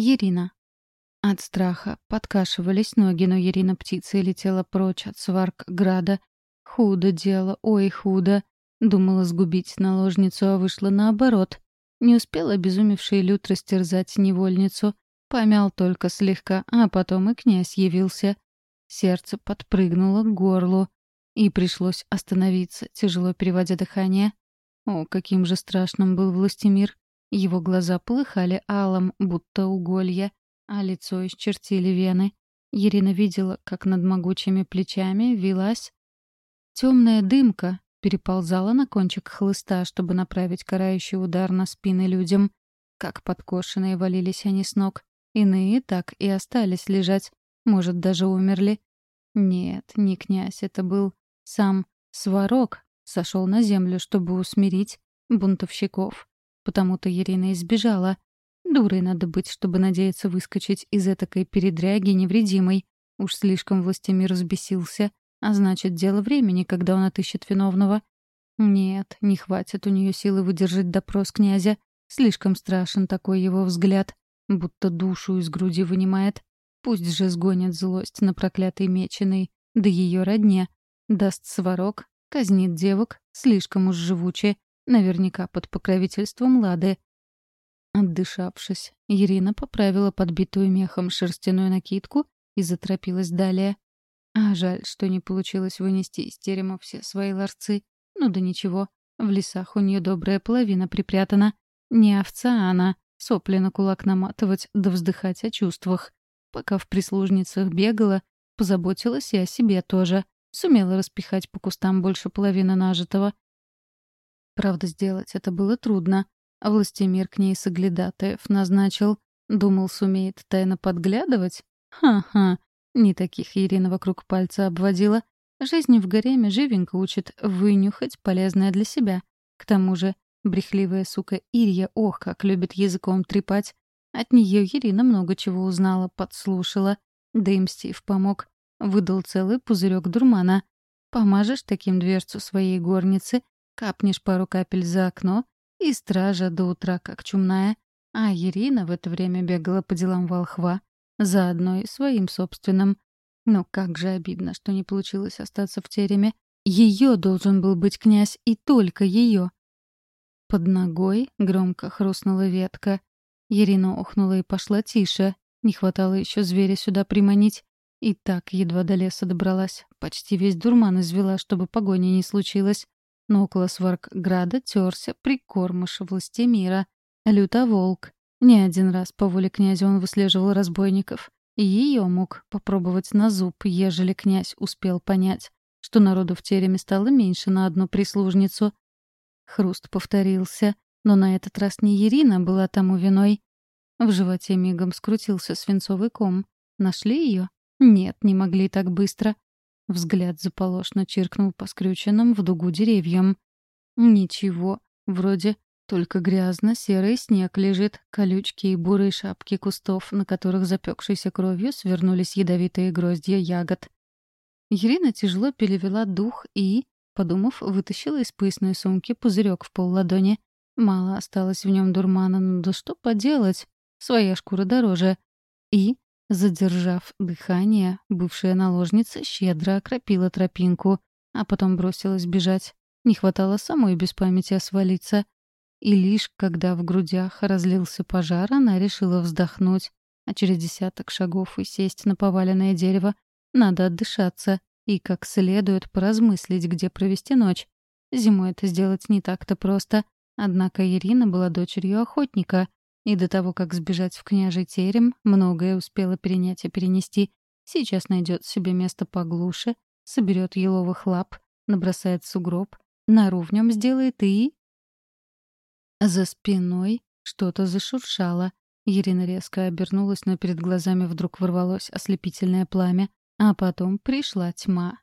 Ирина. От страха подкашивались ноги, но Ирина птицей летела прочь от сварк града. Худо дело, ой, худо. Думала сгубить наложницу, а вышла наоборот. Не успела обезумевший люд растерзать невольницу. Помял только слегка, а потом и князь явился. Сердце подпрыгнуло к горлу. И пришлось остановиться, тяжело переводя дыхание. О, каким же страшным был Властимир. Его глаза полыхали алом, будто уголья, а лицо исчертили вены. Ирина видела, как над могучими плечами вилась темная дымка, переползала на кончик хлыста, чтобы направить карающий удар на спины людям. Как подкошенные валились они с ног. Иные так и остались лежать, может, даже умерли. Нет, не князь, это был сам Сварог, сошел на землю, чтобы усмирить бунтовщиков. Потому-то Ирина избежала. Дурой надо быть, чтобы надеяться выскочить из этакой передряги невредимой. Уж слишком властемир взбесился, а значит, дело времени, когда он отыщет виновного. Нет, не хватит у нее силы выдержать допрос князя. Слишком страшен такой его взгляд, будто душу из груди вынимает. Пусть же сгонит злость на проклятый меченый, да ее родне. Даст сварок, казнит девок, слишком уж живуче, наверняка под покровительством Лады. Отдышавшись, Ирина поправила подбитую мехом шерстяную накидку и заторопилась далее. А жаль, что не получилось вынести из терема все свои ларцы. Ну да ничего, в лесах у нее добрая половина припрятана. Не овца она, сопли на кулак наматывать да вздыхать о чувствах. Пока в прислужницах бегала, позаботилась и о себе тоже. Сумела распихать по кустам больше половины нажитого. Правда, сделать это было трудно. Властемир к ней соглядатаев назначил. Думал, сумеет тайно подглядывать? Ха-ха, не таких Ирина вокруг пальца обводила. Жизнь в гареме живенько учит вынюхать полезное для себя. К тому же, брехливая сука Ирия, ох, как любит языком трепать. От нее Ирина много чего узнала, подслушала. Да им Стив помог. Выдал целый пузырек дурмана. Помажешь таким дверцу своей горницы, капнешь пару капель за окно, и стража до утра как чумная. А Ирина в это время бегала по делам волхва, заодно и своим собственным. Но как же обидно, что не получилось остаться в тереме. Ее должен был быть князь, и только ее. Под ногой громко хрустнула ветка. Ирина охнула и пошла тише. Не хватало еще зверя сюда приманить. И так едва до леса добралась. Почти весь дурман извела, чтобы погони не случилось. Но около Сваркграда терся прикормыш властемира. Лютоволк. Не один раз по воле князя он выслеживал разбойников. И ее мог попробовать на зуб, ежели князь успел понять, что народу в тереме стало меньше на одну прислужницу. Хруст повторился, но на этот раз не Ирина была тому виной. В животе мигом скрутился свинцовый ком. Нашли ее? Нет, не могли так быстро. Взгляд заполошно чиркнул по скрюченным в дугу деревьям. Ничего, вроде только грязно-серый снег лежит, колючки и бурые шапки кустов, на которых запекшейся кровью свернулись ядовитые гроздья ягод. Ирина тяжело перевела дух и, подумав, вытащила из поясной сумки пузырек в полладони. Мало осталось в нем дурмана, но да что поделать, своя шкура дороже. И, задержав дыхание, бывшая наложница щедро окропила тропинку, а потом бросилась бежать. Не хватало самой без памяти свалиться — и лишь когда в грудях разлился пожар, она решила вздохнуть, а через десяток шагов и сесть на поваленное дерево. Надо отдышаться и как следует поразмыслить, где провести ночь. Зимой это сделать не так-то просто. Однако Ирина была дочерью охотника, и до того, как сбежать в княжий терем, многое успела перенять и перенести. Сейчас найдет себе место поглуше, соберет еловых лап, набросает сугроб, нору в нем сделает и за спиной что-то зашуршало. Ирина резко обернулась, но перед глазами вдруг ворвалось ослепительное пламя, а потом пришла тьма.